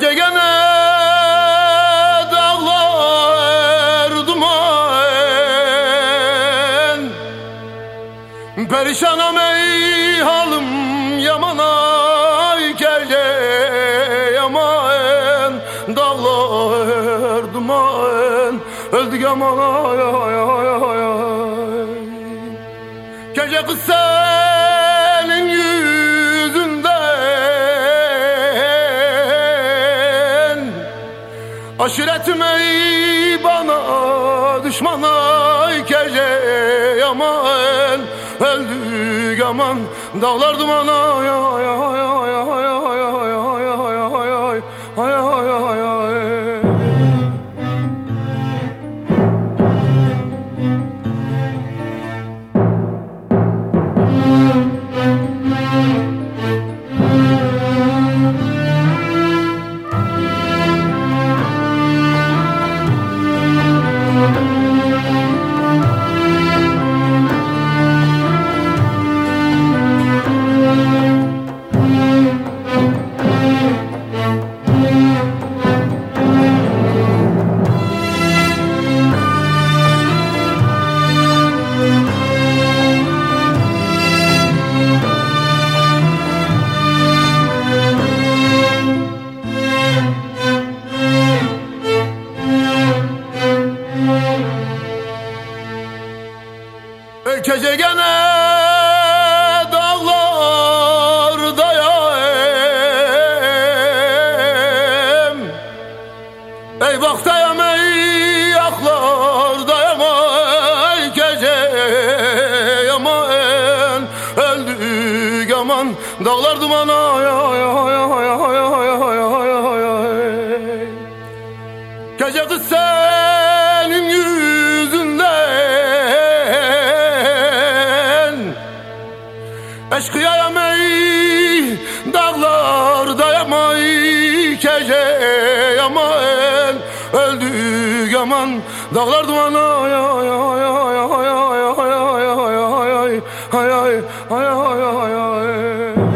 Çekene dağlar duman. Perişanam ey halım yaman ay gel yaman. Dağlar duman öldü yaman ay ay ay ay ay. Gece kız senin yüzün Haşretme bana düşmana gece aman Öldük aman. Dağlar dumana ya ya ya. Gece gene dağlardayım Ey baktayım ey yaklardayım Ey gece yaman Öldü yaman Dağlar duman ay ay ay ay ay ay ay ay Gece kız Eşkıyayam ey dağlardayam ey Gece yaman öldü yaman Dağlar duman ay ay ay ay ay ay ay ay ay ay ay ay ay ay ay